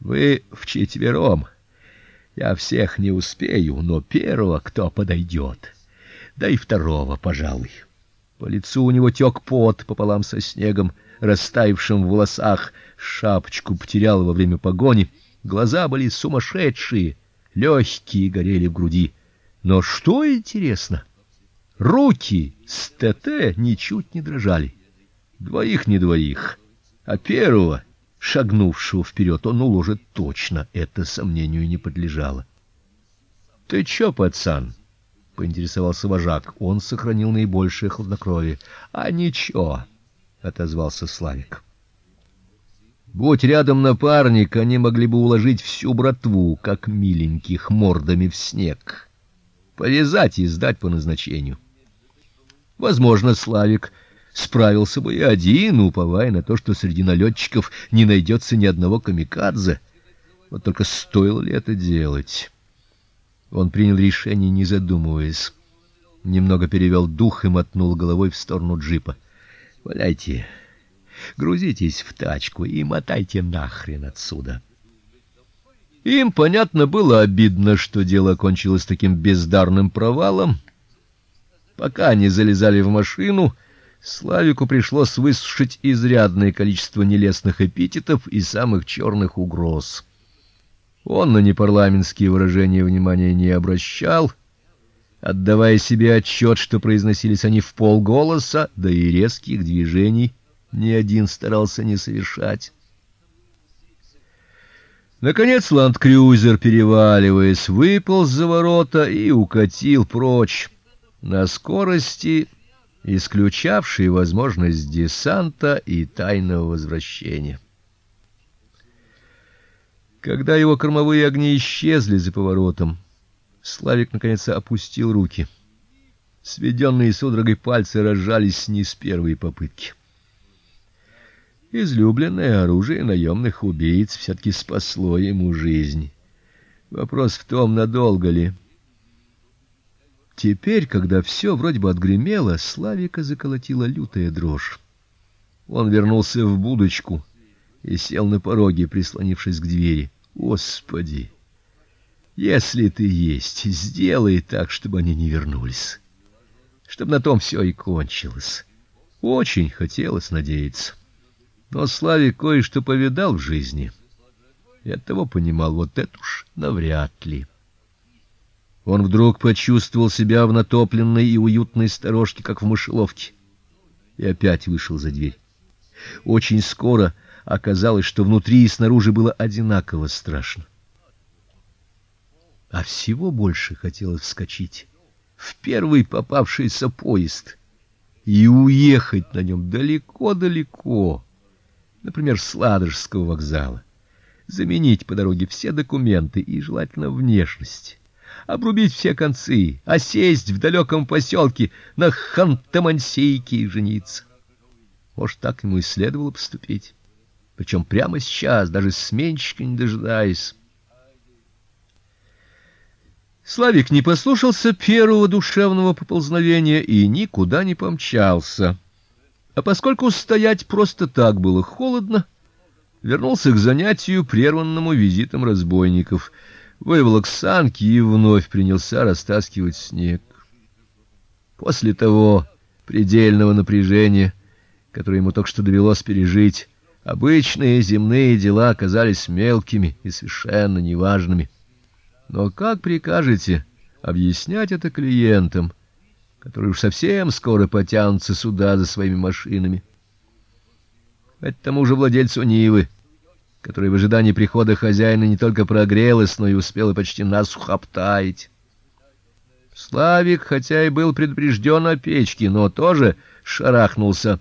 Вы вчетвером. Я всех не успею, но первого, кто подойдет, да и второго, пожалуй. По лицу у него тек пот пополам со снегом, растаявшим в волосах, шапочку потерял во время погони, глаза были сумасшедшие, легкие горели в груди. Но что интересно, руки с ТТ ничуть не дрожали. Двоих не двоих, а первого, шагнувшего вперед, он уложит точно, это сомнению не подлежало. Ты чё, пацан? поинтересовался вожак. Он сохранил наибольшее хладнокровие. А ничего, отозвался Славик. Будь рядом напарник, они могли бы уложить всю братву, как миленьких мордами в снег. Повязать и сдать по назначению. Возможно, Славик справился бы и один, уповая на то, что среди налетчиков не найдется ни одного камикадзе. Вот только стоило ли это делать? Он принял решение, не задумываясь. Немного перевел дух и мотнул головой в сторону джипа. "Валяйте. Грузитесь в тачку и мотайте нахрен отсюда". Им, понятно, было обидно, что дело кончилось таким бездарным провалом. Пока они залезали в машину, Славику пришлось выслушать изрядное количество нелестных эпитетов и самых черных угроз. Он на непарламентские выражения внимания не обращал, отдавая себе отчет, что произносились они в полголоса, да и резких движений ни один старался не совершать. Наконец ландкрузер, переваливаясь, выполз за ворота и укатил прочь на скорости, исключавшей возможность десанта и тайного возвращения. Когда его кормовые огни исчезли за поворотом, Славик наконец опустил руки. Сведенные судорогой пальцы разжались не с первой попытки. Излюбленное оружие наемных убийц все таки спасло ему жизнь. Вопрос в том, надолго ли. Теперь, когда все вроде бы отгремело, Славика заколотила лютая дрожь. Он вернулся в будочку и сел на пороге, прислонившись к двери. Господи, если ты есть, сделай так, чтобы они не вернулись. Чтобы на том все и кончилось. Очень хотелось надеяться. Но Славик кое-что повидал в жизни. И оттого понимал, вот это уж навряд ли. Он вдруг почувствовал себя в натопленной и уютной сторожке, как в мышеловке, и опять вышел за дверь. Очень скоро оказалось, что внутри и снаружи было одинаково страшно. А всего больше хотелось вскочить в первый попавшийся поезд и уехать на нем далеко-далеко, например, с Ладожского вокзала, заменить по дороге все документы и желательно внешность, обрубить все концы, а сесть в далеком поселке на Ханты-Мансийке и жениться. Может, так ему и следовало поступить причем прямо сейчас, даже сменщика не дожидаясь. Славик не послушался первого душевного поползновения и никуда не помчался. А поскольку стоять просто так было холодно, вернулся к занятию, прерванному визитом разбойников, выволок санки и вновь принялся растаскивать снег. После того предельного напряжения, которое ему только что довелось пережить, Обычные земные дела оказались мелкими и совершенно неважными. Но как прикажете объяснять это клиентам, которые уж совсем скоро потянутся сюда за своими машинами? Это тому же владельцу Нивы, который в ожидании прихода хозяина не только прогрелась, но и успела почти насухо обтаять. Славик, хотя и был предупрежден о печке, но тоже шарахнулся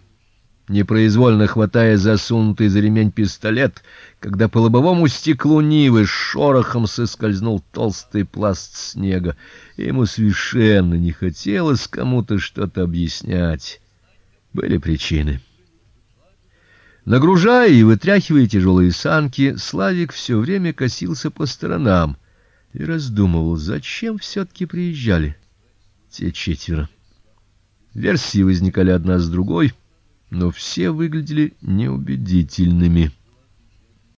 непроизвольно хватая засунутый за ремень пистолет, когда по лобовому стеклу Нивы шорохом соскользнул толстый пласт снега. Ему совершенно не хотелось кому-то что-то объяснять. Были причины. Нагружая и вытряхивая тяжелые санки, Славик все время косился по сторонам и раздумывал, зачем все таки приезжали те четверо. Версии возникали одна с другой но все выглядели неубедительными.